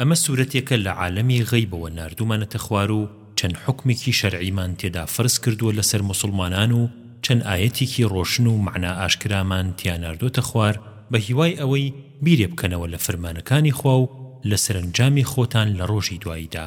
ئەمە سورەتێکە لە عالەمی غەیبەوە ناردوومانەتە خوار و چەند حوکمێکی شەرعیمان تێدا فەرز کردووە لەسەر موسوڵمانان و چەند ئایەتێکی ڕۆشن و مەعنا ئاشکرامان تیا ناردۆتە خوار بە هیوای ئەوەی بیرێ بکەنەوە لە فرمانەکانی خوا و لە سەرەنجامی خۆتان لە ڕۆژی دواییدا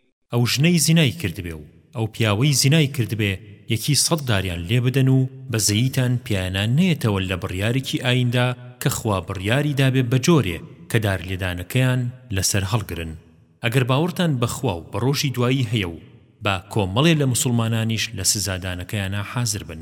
ئەو ژنەی زینای کردبێ و ئەو پیاوەی زینای کردبێ یەکی سەد داریان لێ بدەن و بەزەییتان پیانا نەیەتەوە لە بڕیارێکی ئاییندا کە خوا بڕیاری دابێ بە جۆرێ کە دار لێدانەکەیان لە سەر هەڵگرن ئەگەر باوەڕتان بە خوا و بە ڕۆژی دوایی هەیە و با کۆمەڵێ لە موسوڵمانانیش لە سزادانەکەیانا حازر بن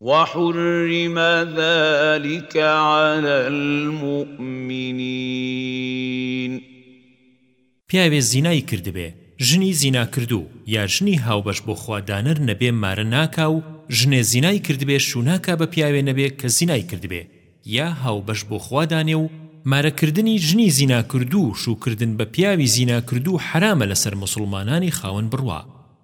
وحرم ذلک علی المومنین. پیاوێ زینای کردبێ ژنی زیناکردوو یا ژنی هاوبەش بۆ خوا دانەر نەبێ مارە ناکا و ژنێ زینای کردبێ شوو ناکا بە پیاوێ نەبێ کە زینای کردبێ یا هاوبەش بۆ خوا دانێ و مارە کردنی ژنی زیناکردوو و شوو کردن بە پیاوی زیناکردوو حەرامە لەسەر موسوڵمانانی خاوەن بڕوا.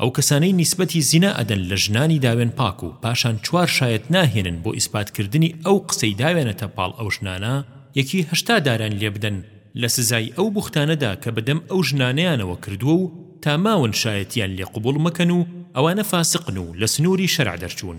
ئەو کەسانەی نیسبەتی زینا ئەدەن لە ژنانی داوێن پاک و پاشان چوار شایەت ناهێنن بۆ ئیسپات کردنی ئەو قسەی داوێنەتە پاڵ ئەو ژنانە یەکی هەشتا داریان لێ بدەن لە سزای ئەو بوختانەدا کە بەدەم ئەو ژنانەیانەوە کردووە و تا ماون شایەتیان لێ قبوڵ مەکەن و ئەوانە فاسقن و لە سنووری شەرع دەرچوون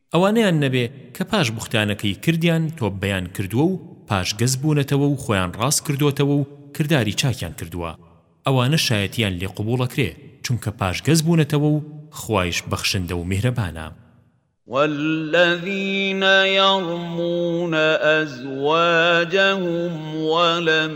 ئەوانەیان نەبێ کە پاش بوختانەکەی کردیان تۆببەیان کردووە و پاش گەز بوونەتەوە و خۆیان ڕاست کردۆتەوە و کرداری چاکیان کردووە ئەوانە شایەتیان لێ قبوڵەکرێ چونکە پاش گەز بوونەتەوە و خوایش بەخشندە و میهرەبانە. والذین یرمون ازواجهم ولم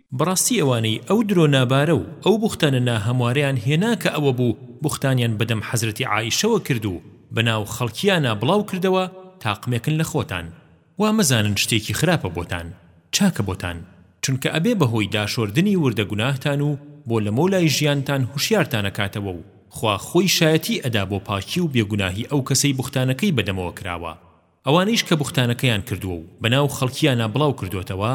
بەڕاستی ئەوانەی ئەو درۆ نابارە و ئەو بوختانە ناهەموارەیان هێنا کە ئەوە بوو بوختانیان بەدەم حەزرەتی عائیشەوە کرد و بەناو خەڵکیانا بڵاو کردەوە تاقمێکن لە خۆتان وا مەزانن شتێکی خراپە بۆتان چاکە بۆتان چونکە ئەبێ بەهۆی داشۆردنی وردە گوناهتان و بۆ لەمەولای ژیانتان هوشیارتان ئەکاتەوە و خوا خۆی شایەتی ئەدا بۆ پاکی و بێگوناهی ئەو کەسەی بوختانەکەی بەدەمەوە کراوە ئەوانەیش کە بوختانەکەیان کردووە و بەناو خەڵکیانا بڵاو کردۆتەوە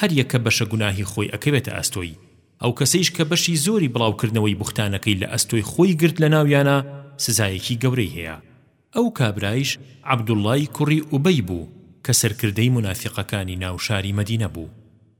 هەر یەکە بەشە گوناهی خۆی ئەکەوێتە ئەستۆی، ئەو کەسەیش کە بەشی زۆری بڵاو کردنەوەی بوختانەکەی لە ئەستۆی خۆی گرت لە ناویانا سزایەکی گەورەی هەیە. ئەو کابرایش عەبدوڵڵای کوڕی ئوبەی بوو کە سەرکردەی مونافیقەکانی ناو شاری مەدینە بوو.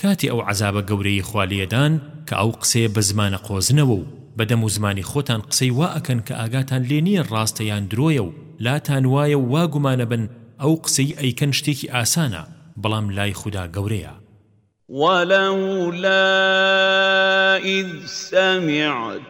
کاتی ئەو عەزابە گەورەیەی خوا لێدان کە ئەو قسەیە بە زمانە قۆزنەوە و بە دەم و زمانی خۆتان قسەی وا ئەکەن کە ئاگاتان لێ نیە ڕاستە یان درۆیە و لاتان وایە و وا گومان ئەبن ئەو قسەی ئەیکەن شتێکی ئاسانە بەڵام لای خودا گەورەیە. وَلَوْلَا إِذْ سَمِعْتُمُوهُ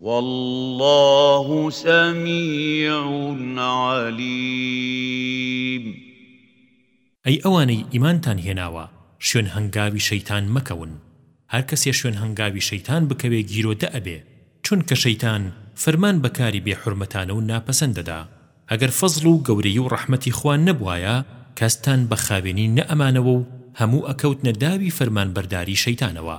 واللە سمیع علیم. ئەی ئەوانەی ئیمانتان هێناوە شوێن هەنگاوی شەیتان مەکەون هەرکەسێ شوێن هەنگاوی شەیتان بکەوێ گیرۆدە ئەبێ چونکە شەیتان فرمان بە کاری بێ حورمەتانە و ناپەسەند دەدا ئەگەر فەزڵ و گەورەی و ڕەحمەتی خوا نەبوایە کەستان بە خاوێنی نەئەمانەوە و هەموو ئەکەوتنە داوی فەرمانبەرداری شەیتانەوە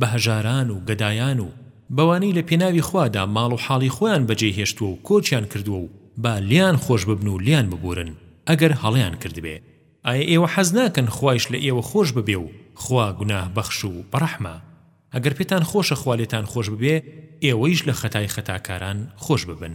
بە هەژاران و گەدایان و بەوانەی لە پێناوی خوادا ماڵ و حاڵی خۆیان بەجێ هێشتووە و کۆچیان کردووە و با لێیان خۆش ببن و لێیان ببوورن ئەگەر هەڵەیان کردبێ. ئایا ئێوە حەز ناکەن خوایش لە ئێوە خۆش ببێ و خوا گوناه بەخش و بەڕەحمە؟ ئەگەر پێتان خۆشە خوا لێتان خۆش ببێ ئێوەیش لە خەتای خەتاکاران خۆش ببن.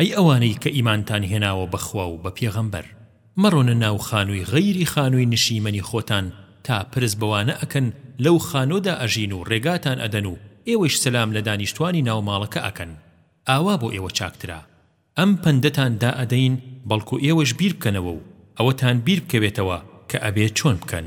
ئەی ئەوانەی کە ئیمانتان هێناوە بە خوا و بە پێغەمبەر، مەڕۆنە ناو خانووی غەیری خانووی نشیمەنی خۆتان تا پرس بەوانە ئەکەن لەو خانووەدا ئەژین و ڕێگاتان ئەدەن و ئێوەیش سەلام لە دانیشتوانی ناو ماڵەکە ئەکەن، ئاوا بۆ ئێوە چاکترە. ئەم پەندەتان دا ئەدەین بەڵکو ئێوەش بیر بکەنەوە و ئەوەتان بیر بکەوێتەوە کە ئەبێ چۆن بکەن.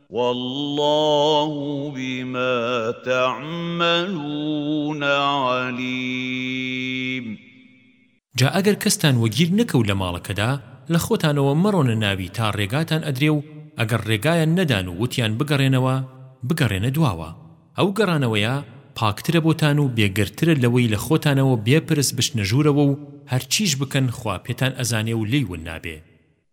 واللە بما تعملون علیم. جا ئەگەر کەستان وەگیر نەکەو لە ماڵەکەدا لە خۆتانەوە مەڕۆنە ناوی تا ڕێگاتان ئەدرێ و ئەگەر ڕێگایان نەدان و وتیان بگەڕێنەوە بگەڕێنە دواوە ئەو گەڕانەوەیە پاکترە بۆتان و بێگەردترە لەوەی لە خۆتانەوە بێ پرس بچنە ژوورەوە و هەرچیش بکەن خوا پێتان ئەزانێ و لێی ون نابێ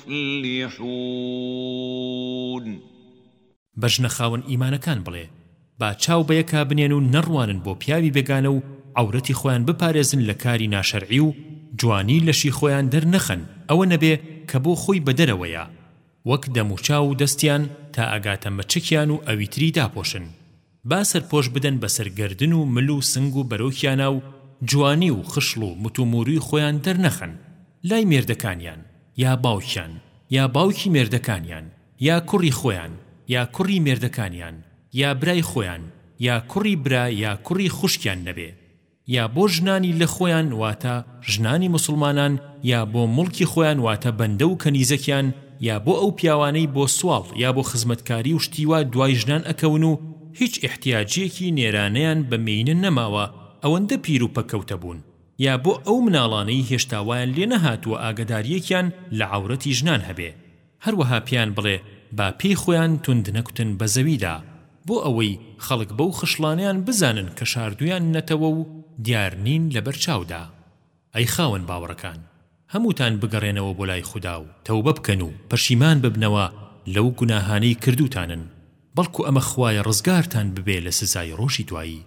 تفلحون. بە ژنە خاوەن ئیمانەکان بڵێ، با چاو بەیەکا بنێن و نەڕوانن بۆ پیاوی بێگانە و عەورەتی خۆیان بپارێزن لە کاری ناشەرعی و جوانی لەشی خۆیان دەرنەخەن ئەوە نەبێ کە بۆ خۆی بە دەرەوەیە وەک دەموچاو و دەستیان تا ئەگاتە مچەکیان و ئەویتری داپۆشن. با سەرپۆش بدەن بەسەر گەردن و مل و سنگ و بەرۆکیانا و جوانی و خشڵ و مت و موروی خۆیان دەرنەخەن لای مێردەکانیان یا باوکیان یا باوکی مێردەکانیان یا کوڕی خۆیان یا کوڕی مێردەکانیان یا برای خۆیان یا کوڕی برا یا کوڕی خوشکیان نەبێ یا بۆ ژنانی لە خۆیان واتە ژنانی موسڵمانان یا بۆ موڵکی خۆیان واتە بەندە و کەنیزەکیان یا بۆ ئەو پیاوانەی بۆ سواڵ یا بۆ خزمەتکاری و شتی وا دوای ژنان ئەکەون و هیچ ئیحتیاجیەکی نێرانەیان بە مێینە نەماوە ئەوەندە پیر و پەککەوتە بوون یا بۆ ئەو مناڵانەی هێشتا وایان لێ نەهاتووە ئاگەداریەکیان لە عەورەتی ژنان هەبێ هەروەها پێیان بڵێ با پێی خۆیان توند نەکوتن بە زەویدا، بۆ ئەوەی خەڵک بەو خشڵانەیان بزانن کە شاردوویان نەتەوە و دیار نین لە بەرچاودا. ئەی خاوەن باوەڕەکان! هەمووتان بگەڕێنەوە بۆ لای خودا و تەوبە بکەن و پەشیمان ببنەوە لەو گوناهانەی کردووتانن، بەڵکو ئەمە خوایە ڕزگارتان ببێ لە سزای ڕۆژی دوایی.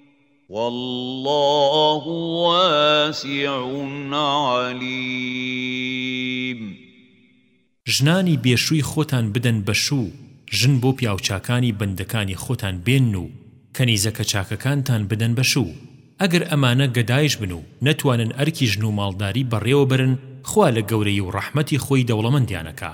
واللە واسع علیم. ژنانی بێشووی خۆتان بدەن بە شوو، ژن بۆ پیاوچاکانی بەندەکانی خۆتان بێنن و کەنیزەکە چاکەکانتان بدەن بە شوو، ئەگەر ئەمانە گەدایش بن و نەتوانن ئەرکی ژن و ماڵداری بەڕێوە بەرن خوا لە گەورەی و ڕەحمەتی خۆی دەوڵەمەندیان ئەکا.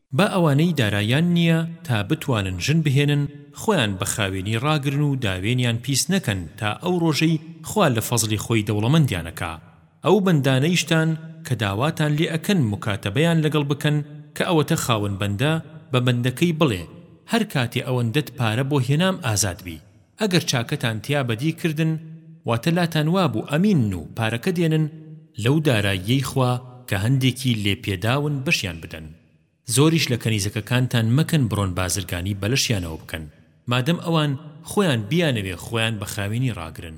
با ئەوانەی دارایان نییە تا بتوانن ژن بهێنن خۆیان بە خاوێنی ڕاگرن و داوێنیان پیس نەکەن تا ئەو ڕۆژەی خوا لە فەزڵی خۆی دەوڵەمەندیان ئەکا ئەو بەندانەیشتان کە داواتان لێ ئەکەن موکاتەبەیان لەگەڵ بکەن کە ئەوەتە خاوەن بەندە بە بەندەکەی بڵێ هەر کاتێ ئەوەندەت پارە بۆ هێنام ئازاد بی ئەگەر چاکەتان تیا بەدی کردن واتە لاتان وابوو ئەمینن و پارەکە دێنن لەو داراییەی خوا کە هەندێکی لێ پێداون بەشیان بدەن زۆریش لە کەنیزەکەکانتان مەکەن بڕۆن بازرگانی بەلەشیانەوە بکەن مادەم ئەوان خۆیان بیانەوێ خۆیان بە خاوێنی ڕاگرن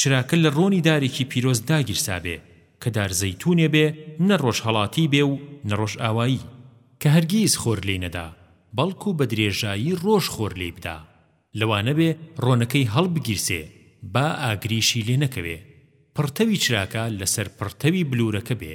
چراکە لە ڕۆنی دارێکی پیرۆز داگیرسابێ کە دار زەیتوونێ بێ نە ڕۆژهەڵاتی بێ و نە ڕۆژئاوایی کە هەرگیز خۆر لێی نەدا بەڵکوو بە درێژایی ڕۆژ خۆر لێی بدا لەوانە بێ ڕۆنەکەی هەڵبگیرسێ با ئاگریشی لێ نەکەوێ پڕتەوی چراکە لە سەر پڕتەوی بلوورەکە بێ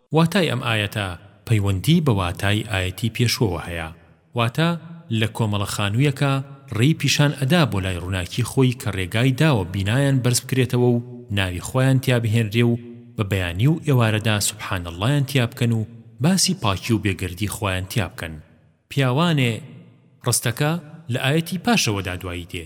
واتای ئەم ئایەتە پەیوەندیی بە واتای ئایەتی پێشوەوە هەیە، واتە لە کۆمەڵە خانوویەکا ڕێی پیشان ئەدا بۆ لای ڕووناکی خۆی کە ڕێگای داوە بینایان بەرز بکرێتەوە و ناوی خوایان تیا بهێنرێ و بە بەیانی و ئێوارەدا سبحان اللەیان تیا بکەن و باسی پاکی و بێگەردی خوایان تیا بکەن پیاوانێ ڕستەکە لە ئایەتی پاشەوەدا دوایی دێ.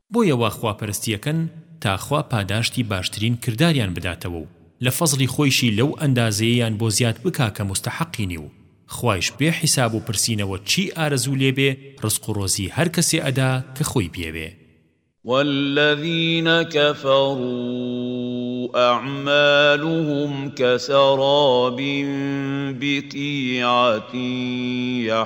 بۆیە وا خواپەرستیەکەن تا خوا پاداشتی باشترین کرداریان بداتەوە و لە فەزڵی خۆیشی لەو ئەندازەیەیان بۆ زیاد بکا کە موستەحەقینی و خوایش بێ حیساب و پرسینەوە چی ئارەزوو لێبێ ڕزق و ڕۆزی هەر کەسێ ئەدا کە خۆی بیەوێ. والذین کفروا اعمالهم کسراب بقیعة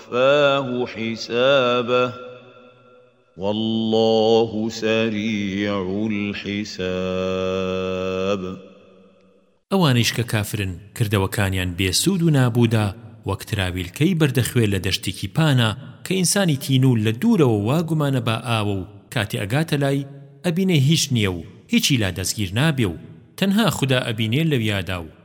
ووفاه حسابه والله سریع الحساب. ئەوانەیش کە کافرن کردەوەکانیان بێ سوود و نابوودە وەک تراویلکەی بەردە خوێ لە دەشتیکی پانە کە ئینسانی تینوو لە دوورەوە وا گومانە با ئاوە و کاتێ ئەگاتە لای ئەبینێ هیچ نییە و هیچی لا دەسگیر نابێ و تەنها خودا ئەبینێ لەویادا و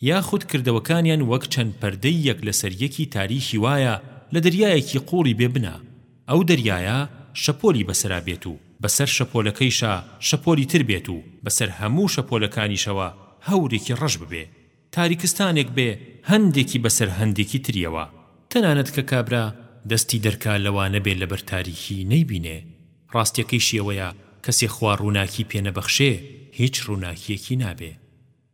یاخود کردەوەکانیان وەک چەند پەردەی یەک لەسەر یەکی تاریکی وایە لە دەریایەکی قوڵی بێ بنە، ئەو دەریایە شەپۆلی بەسەرا بێت و بەسەر شەپۆلەکەیشا شەپۆلی تر بێت و بەسەر هەموو شەپۆلەکانیشەوە هەورێکی ڕەش ببێ، تاریکستانێک بێ هەندێکی بەسەر هەندێکی تریەوە، تەنانەت کە کابرا دەستی دەرکا لەوانە بێ لەبەر تاریکی نەیبینێ، ڕاستیەکەیشی ئەوەیە کەسێ خوا ڕووناکی پێ نەبەخشێ هیچ ڕووناکیەکی نابێ.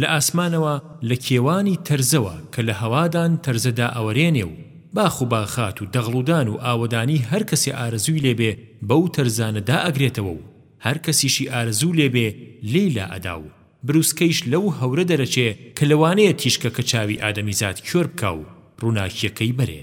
لە ئاسمانەوە لە کێوانی تەرزەوە کە لە هەوادان تەرزە دائەوەرێنێ و باخ و باخات و دەغڵودان و ئاوەدانی هەر کەسێ ئارەزووی لێ بێ بەو تەرزانە دائەگرێتەوە و هەر کەسیشی ئارەزوو لێ بێ لێی لائەدا و بروسکەیش لەو هەورە دەرەچێ کە لەوانەیە تیشکەکە چاوی ئادەمیزاد کێۆر بکا و ڕووناکییەکەی بەرێ.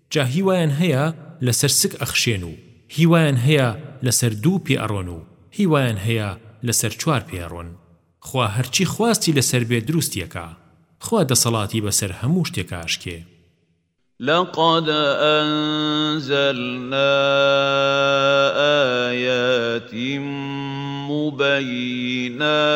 جا هیوایان هەیە لەسەر سک ئەخشێن و هیوایان هەیە لەسەر دوو پێ ئەڕۆن و هیوایان هەیە لەسەر چوار پێ ئەڕۆن خوا هەرچی خواستی لەسەر بێ دروستی ئەکا خوا دەسەڵاتی بەسەر هەموو شتێکا ئەشکێ. لقد أنزلنا آيات مبينات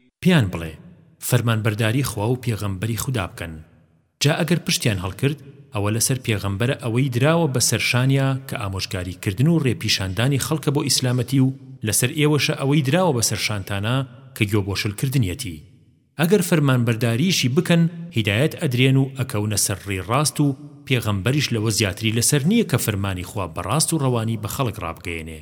پێیان بڵێ، فەرمانبەرداری خوا و پێغەمبەری خودا بکەن، جا ئەگەر پشتیان هەڵکرد، ئەوە لەسەر پێغەمبەرە ئەوەی دراوە بەسەر شانیا کە ئامۆژگاری کردن و ڕێ پیشاندانی خەڵکە بۆ ئیسلامەتی و لەسەر ئێوەشە ئەوەی دراوە بەسەر شانتانا کە گۆ بۆشل کردنیەتی ئەگەر فەرمانبەرداریشی بکەن هیدایەت ئەدرێن و ئەکەونە سەر ڕێی ڕاست و پێغەمبەریش لەوە زیاتری لەسەر نیە کە فرمانی خوا بەڕاست و ڕەوانی بە خەڵک ڕابگەیەنێ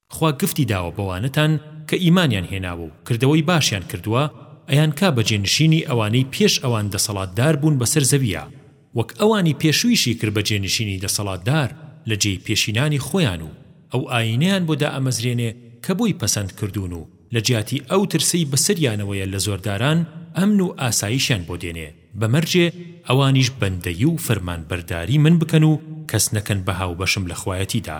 خوا گفتی داوە بەوانەتان کە ئیمانیان هێناوە و کردەوەی باشیان کردووە ئەیانکا بە جێنشینی ئەوانەی پێش ئەوان دەسەڵاتدار بوون بەسەر زەوییا وەک ئەوانی پێشوویشی کرد بە جێنشینی دەسەڵاتدار لە جێی پێشینانی خۆیان و ئەو ئایینەیان بۆ دائەمەزرێنێ کە بۆی پەسەند کردوون و لە جیاتی ئەو ترسەی بەسەریانەوەیە لە زۆرداران ئەمن و ئاسایشیان بۆ دێنێ بە مەرجێ ئەوانیش بەندەیی و فەرمانبەرداری من بکەن و کەس نەکەن بە هاوبەشم لە خوایەتیدا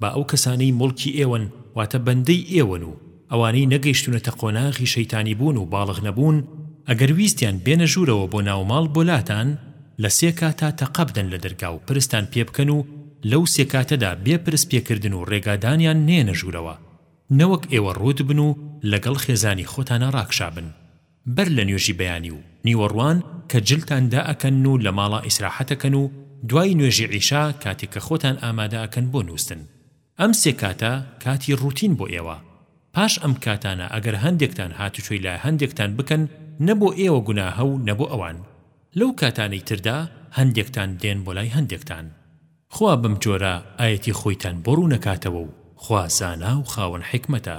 با ئەو کەسانەی موڵکی ئێوەن واتە بەندەی ئێوەن و ئەوانەی نەگەیشتوونەتە قۆناغی شەیتانیبوون و باڵغ نەبوون ئەگەر ویستیان بێنە ژوورەوە بۆ ناو ماڵ بۆ لاتان لە سێ کاتا تەقە بدەن لە دەرگا و پرستان پێ بکەن و لەو سێ کاتەدا بێ پرس پێکردن و ڕێگادانیان نێنە ژوورەوە نەوەک ئێوە ڕووت بن و لەگەڵ خێزانی خۆتانا ڕاکشابن بەر لە نوێژی بەیانی و نیوەڕوان کە جلتان دائەکەن و لە ماڵا ئیسراحەت ئەکەن و دوای نوێژی عیشا کاتێک کە خۆتان ئامادە ئەکەن بۆ نووستن ئەم سێ کاتە کاتی ڕوتین بۆ ئێوە پاش ئەم کاتانە ئەگەر هەندێکتان هاتوچۆی لای هەندێکتان بکەن نە بۆ ئێوە گوناهە و نە بۆ ئەوان لەو کاتانەی تردا هەندێکتان دێن بۆ لای هەندێکتان خوا بەم جۆرە ئایەتی خۆیتان بۆ ڕوونەکاتەوە و خوا زانا و خاوەن حیکمەتە.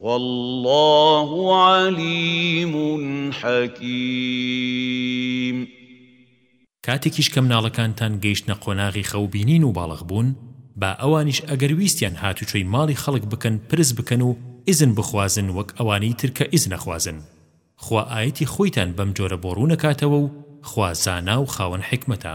واللە علیم حکیم. کاتێکیش کە مناڵەکانتان گەیشتنە قۆناغی خەو بینین و باڵغ بوون با ئەوانیش ئەگەر ویستیان هاتوچۆی ماڵی خەڵک بکەن پرس بکەن و ئیزن بخوازن وەک ئەوانەی تر کە ئیزن ئەخوازن خوا ئایەتی خۆیتان بەم جۆرە بۆ ڕوون ئەکاتەوە و خوا زانا و خاوەن حیکمەتە.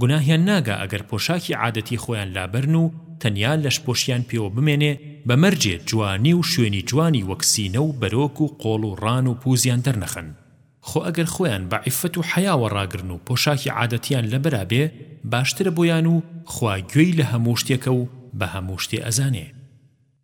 گوناهیان ناگا ئەگەر پۆشاکی عادەتی خۆیان لابەرن و تەنیا لەشپۆشیان پێوە بمێنێ بە مەرجێ جوانی و شوێنی جوانی وەک سینە و بەرۆک و قۆڵ و ڕان و پووزیان دەرنەخەن خۆ ئەگەر خۆیان بە عیفەت و حەیاوە ڕاگرن و پۆشاکی عادەتیان لەبەرا بێ باشترە بۆیان و خوا گوێی لە هەموو شتێکە و بە هەموو شتێ ئەزانێ.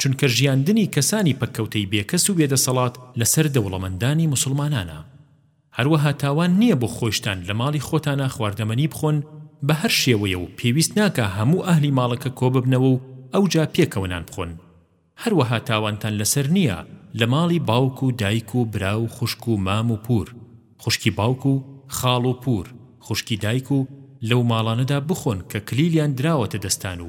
چونکە ژیاندنی کەسانی پەککەوتەی بێکەس و بێدەسەڵات لەسەر دەوڵەمەندانی موسڵمانانە. هەروەها تاوان نییە بۆ خۆیشتان لە ماڵی خۆتانا خواردەمەنی بخۆن بە هەر شێوەیە و پێویست ناکا هەموو ئەهلی ماڵەکە کۆببنەوە و ئەوجا پێکەوە نان بخۆن. هەروەها تاوانتان لەسەر نییە لە ماڵی باوک و دایک و برا و خوشک و مام و پوور خوشکی باوک و خاڵ و پوور خوشکی دایک و لەو ماڵانەدا بخۆن کە کلیلیان دراوەتە دەستان و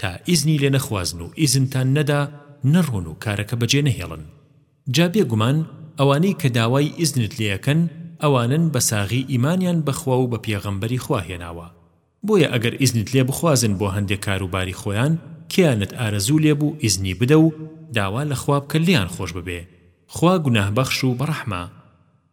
تا ئیزنی لێ نەخوازن و ئیزنتان نەدا نەڕۆن و کارەکە بەجێ نەهێڵن جا بێ گومان ئەوانەی کە داوای ئیزنت لێ ئەکەن ئەوانەن بە ساغی ئیمانیان بە خوا و بە پێغەمبەری خوا هێناوە بۆیە ئەگەر ئیزنت لێ بخوازن بۆ هەندێ کار و باری خۆیان کێانت ئارەزوو لێ بوو ئیزنی بدە و داوا لە خوا بکە لێیان خۆش ببێ خوا گوناهبەخش و بەڕەحمە.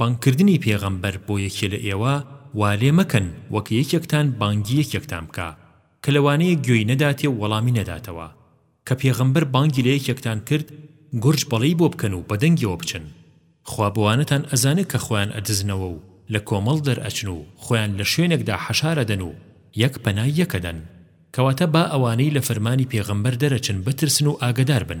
بانگکردنی پێغەمبەر بۆ یەکێ لە ئێوە وا لێ مەکەن وەک یەکێکتان بانگی یەکێکتان بکا، کە لەوانەیە گوێی نەداتێ و وەڵامی نەداتەوە. کە پێغەمبەر بانگی لە یەکێکتان کرد، گورج بەڵێی بۆ بکەن و بە دەنگیەوە بچن. خوا بەوانەتان ئەزانێ کە خۆیان ئەدزنەوە و لە کۆمەڵ دەرئەچن و خۆیان لە شوێنێکدا حەشار ئەدەن و یەک پەنای یەک ئەدەن. کەواتە با ئەوانەی لە فەرمانی پێغەمبەر دەرئەچن بترسن و ئاگەدار بن.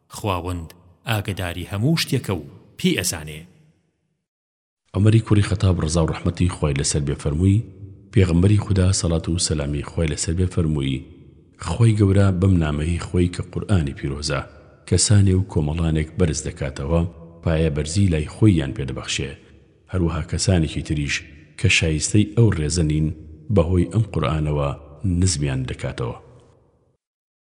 خواوەند ئاگەداری هەموو شتێکە و پێی ئەزانێ. عومەری کوڕی خەتاب ڕەزا و ڕەحمەتی خوای لەسەر بێ فەرمووی، پێغەمبەری خودا سەڵات و سەلامی خوای لەسەر بێ فەرمووی، خوای گەورە بەم نامەی خۆی کە قورئانی پیرۆزە کەسانێ و کۆمەڵانێک بەرز دەکاتەوە پایە بەرزی لای خۆییان پێ دەبەخشێ هەروەها کەسانێکی تریش کە شایستەی ئەو ڕێزە نین بەهۆی ئەم قورئانەوە نزمیان دەکاتەوە.